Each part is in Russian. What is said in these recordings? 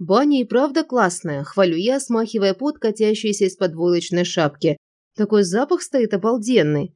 Баня и правда классная, хвалю я, смахивая пот, катящийся из-под войлочной шапки. Такой запах стоит обалденный.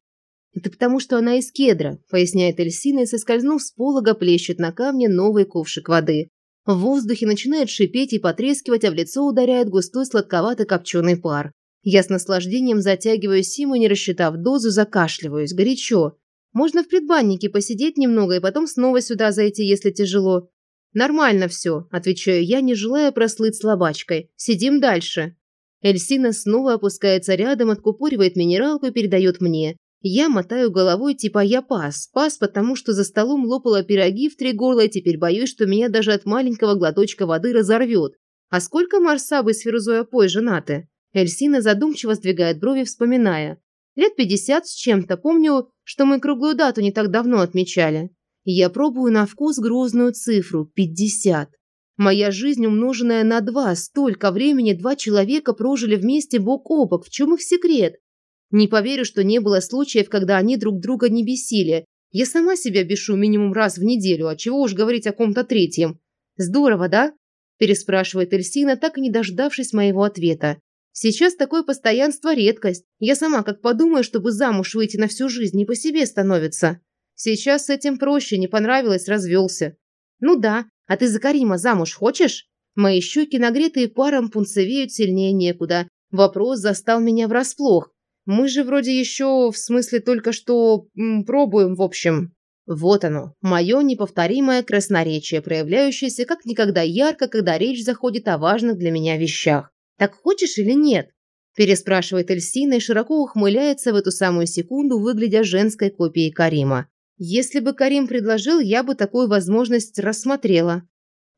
Это потому, что она из кедра, поясняет Эльсина и, соскользнув с полога, плещет на камне новый ковшик воды. В воздухе начинает шипеть и потрескивать, а в лицо ударяет густой сладковатый копченый пар. Я с наслаждением затягиваю симу, не рассчитав дозу, закашливаюсь. Горячо. Можно в предбаннике посидеть немного и потом снова сюда зайти, если тяжело. «Нормально все», – отвечаю я, не желая прослыть слабачкой. «Сидим дальше». Эльсина снова опускается рядом, откупоривает минералку и передает мне. Я мотаю головой, типа я пас. Пас, потому что за столом лопала пироги в три горла, и теперь боюсь, что меня даже от маленького глоточка воды разорвет. А сколько Марсабы с Фирузой Апой женаты? Эльсина задумчиво сдвигает брови, вспоминая. Лет пятьдесят с чем-то. Помню, что мы круглую дату не так давно отмечали. Я пробую на вкус грозную цифру – 50. Моя жизнь, умноженная на два, столько времени два человека прожили вместе бок о бок. В чем их секрет? Не поверю, что не было случаев, когда они друг друга не бесили. Я сама себя бешу минимум раз в неделю, а чего уж говорить о ком-то третьем. Здорово, да? Переспрашивает Эльсина, так и не дождавшись моего ответа. Сейчас такое постоянство редкость. Я сама как подумаю, чтобы замуж выйти на всю жизнь, не по себе становится. Сейчас с этим проще, не понравилось, развелся. Ну да, а ты за Карима замуж хочешь? Мои щеки, нагретые паром, пунцевеют сильнее некуда. Вопрос застал меня врасплох. Мы же вроде еще, в смысле, только что пробуем, в общем. Вот оно, мое неповторимое красноречие, проявляющееся как никогда ярко, когда речь заходит о важных для меня вещах. Так хочешь или нет? Переспрашивает Эльсина и широко ухмыляется в эту самую секунду, выглядя женской копией Карима. Если бы Карим предложил, я бы такую возможность рассмотрела.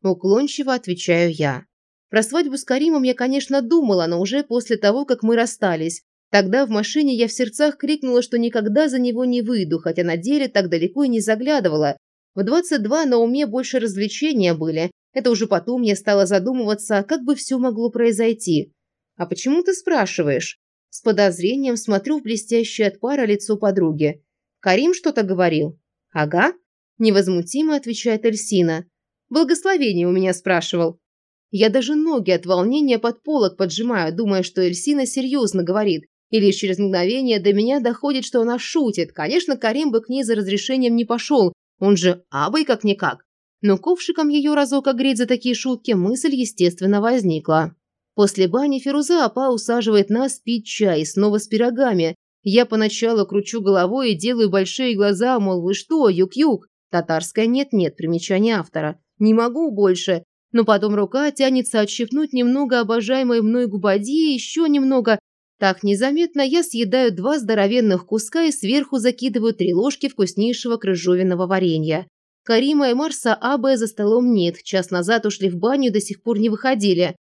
Уклончиво отвечаю я. Про свадьбу с Каримом я, конечно, думала, но уже после того, как мы расстались. Тогда в машине я в сердцах крикнула, что никогда за него не выйду, хотя на деле так далеко и не заглядывала. В 22 на уме больше развлечения были. Это уже потом я стала задумываться, как бы все могло произойти. «А почему ты спрашиваешь?» С подозрением смотрю в блестящее от пара лицо подруги. Карим что-то говорил? Ага. Невозмутимо отвечает Эльсина. Благословение у меня спрашивал. Я даже ноги от волнения под полок поджимаю, думая, что Эльсина серьезно говорит. И лишь через мгновение до меня доходит, что она шутит. Конечно, Карим бы к ней за разрешением не пошел. Он же абой как-никак. Но ковшиком ее разок огреть за такие шутки мысль, естественно, возникла. После бани Фируза Апа усаживает нас пить чай, снова с пирогами, я поначалу кручу головой и делаю большие глаза, мол, вы что, юг-юг? Татарская нет-нет, примечание автора. Не могу больше. Но потом рука тянется отщипнуть немного обожаемой мной губади и еще немного. Так незаметно я съедаю два здоровенных куска и сверху закидываю три ложки вкуснейшего крыжовенного варенья. Карима и Марса АБ за столом нет, час назад ушли в баню до сих пор не выходили.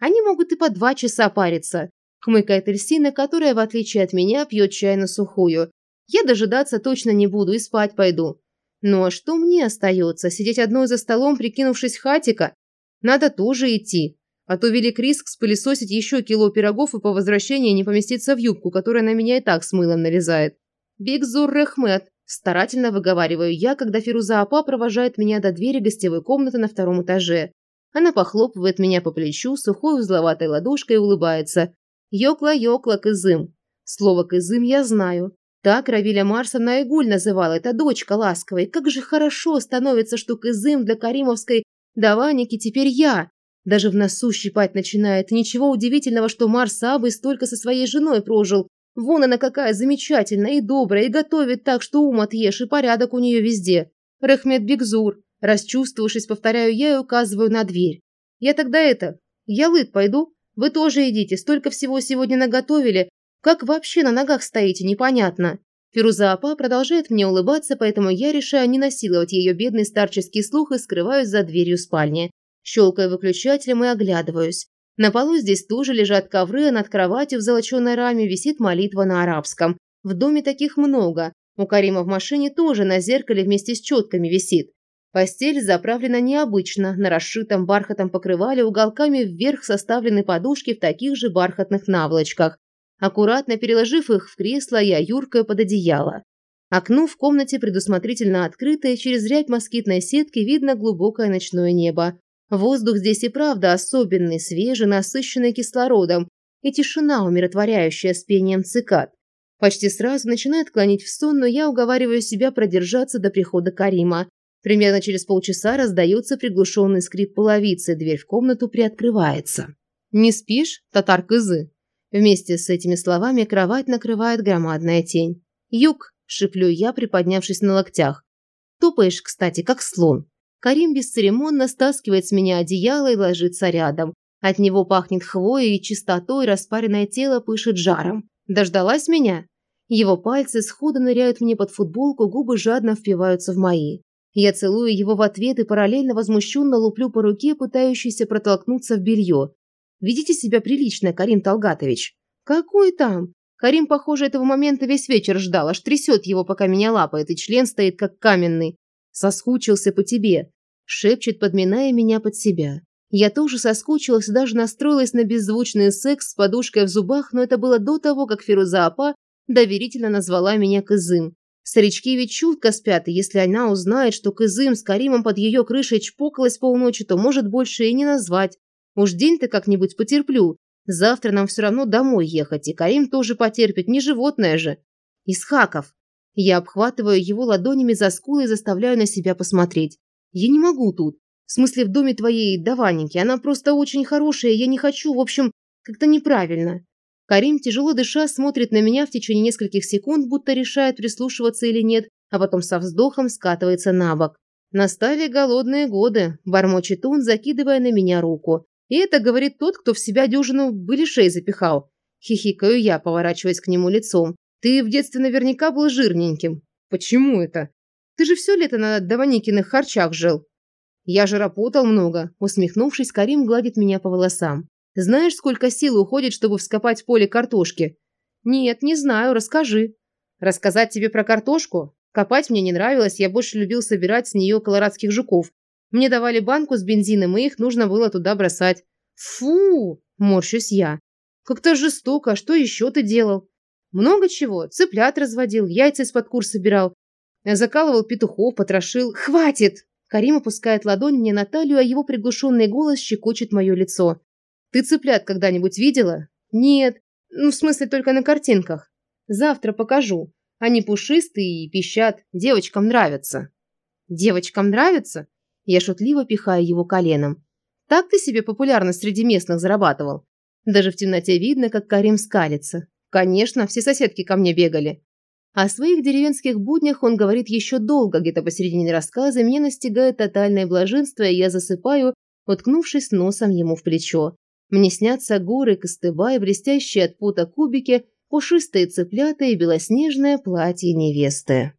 Они могут и по два часа париться хмыкает Эльсина, которая, в отличие от меня, пьет чай на сухую. Я дожидаться точно не буду и спать пойду. Ну а что мне остается? Сидеть одной за столом, прикинувшись хатика? Надо тоже идти. А то велик риск спылесосить еще кило пирогов и по возвращении не поместиться в юбку, которая на меня и так с мылом налезает. Бигзур Рехмет. Старательно выговариваю я, когда Фируза Апа провожает меня до двери гостевой комнаты на втором этаже. Она похлопывает меня по плечу, сухой узловатой ладошкой и улыбается. Йокла-йокла кызым. Слово кызым я знаю. Так Равиля Марсовна Игуль называла, это дочка ласковой. Как же хорошо становится, что кызым для Каримовской даваники теперь я. Даже в носу щипать начинает. Ничего удивительного, что Марс Абы столько со своей женой прожил. Вон она какая замечательная и добрая, и готовит так, что ум отъешь, и порядок у нее везде. Рахмет Бигзур. Расчувствовавшись, повторяю я и указываю на дверь. Я тогда это, я лыт пойду? Вы тоже идите, столько всего сегодня наготовили. Как вообще на ногах стоите, непонятно. Фируза Апа продолжает мне улыбаться, поэтому я решаю не насиловать ее бедный старческий слух и скрываюсь за дверью спальни. Щелкаю выключателем и оглядываюсь. На полу здесь тоже лежат ковры, а над кроватью в золоченой раме висит молитва на арабском. В доме таких много. У Карима в машине тоже на зеркале вместе с четками висит. Постель заправлена необычно, на расшитом бархатом покрывале уголками вверх составлены подушки в таких же бархатных наволочках, аккуратно переложив их в кресло, я юркаю под одеяло. Окно в комнате предусмотрительно открытое, через рябь москитной сетки видно глубокое ночное небо. Воздух здесь и правда особенный, свежий, насыщенный кислородом, и тишина, умиротворяющая с пением цикад. Почти сразу начинает клонить в сон, но я уговариваю себя продержаться до прихода Карима. Примерно через полчаса раздается приглушенный скрип половицы, дверь в комнату приоткрывается. «Не спишь, татар кызы?» Вместе с этими словами кровать накрывает громадная тень. «Юг!» – шиплю я, приподнявшись на локтях. Топаешь, кстати, как слон. Карим бесцеремонно стаскивает с меня одеяло и ложится рядом. От него пахнет хвоей и чистотой, распаренное тело пышет жаром. Дождалась меня? Его пальцы сходу ныряют мне под футболку, губы жадно впиваются в мои. Я целую его в ответ и параллельно возмущенно луплю по руке, пытающейся протолкнуться в белье. Ведите себя прилично, Карим Талгатович. Какой там? Карим, похоже, этого момента весь вечер ждал, аж трясет его, пока меня лапает, и член стоит как каменный. Соскучился по тебе. Шепчет, подминая меня под себя. Я тоже соскучилась даже настроилась на беззвучный секс с подушкой в зубах, но это было до того, как Фируза доверительно назвала меня Кызым. Старички ведь чутко спят, и если она узнает, что Кызым с Каримом под ее крышей чпокалась полночи, то может больше и не назвать. Уж день-то как-нибудь потерплю. Завтра нам все равно домой ехать, и Карим тоже потерпит, не животное же. Исхаков. Я обхватываю его ладонями за скулы и заставляю на себя посмотреть. Я не могу тут. В смысле, в доме твоей даваники. Она просто очень хорошая, я не хочу, в общем, как-то неправильно. Карим, тяжело дыша, смотрит на меня в течение нескольких секунд, будто решает, прислушиваться или нет, а потом со вздохом скатывается на бок. Настали голодные годы, бормочет он, закидывая на меня руку. И это говорит тот, кто в себя дюжину былишей запихал. Хихикаю я, поворачиваясь к нему лицом. Ты в детстве наверняка был жирненьким. Почему это? Ты же все лето на Даваникиных харчах жил. Я же работал много. Усмехнувшись, Карим гладит меня по волосам. Знаешь, сколько сил уходит, чтобы вскопать поле картошки? Нет, не знаю, расскажи. Рассказать тебе про картошку? Копать мне не нравилось, я больше любил собирать с нее колорадских жуков. Мне давали банку с бензином, и их нужно было туда бросать. Фу, морщусь я. Как-то жестоко, а что еще ты делал? Много чего. Цыплят разводил, яйца из-под кур собирал. Закалывал петухов, потрошил. Хватит! Карим опускает ладонь мне на талию, а его приглушенный голос щекочет мое лицо. Ты цыплят когда-нибудь видела? Нет. Ну, в смысле, только на картинках. Завтра покажу. Они пушистые и пищат. Девочкам нравятся. Девочкам нравятся? Я шутливо пихаю его коленом. Так ты себе популярность среди местных зарабатывал? Даже в темноте видно, как Карим скалится. Конечно, все соседки ко мне бегали. О своих деревенских буднях он говорит еще долго, где-то посередине рассказа меня настигает тотальное блаженство, и я засыпаю, уткнувшись носом ему в плечо. Мне снятся горы костыба и блестящие от пота кубики, пушистые цыплята и белоснежное платье невесты.